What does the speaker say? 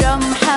I'm.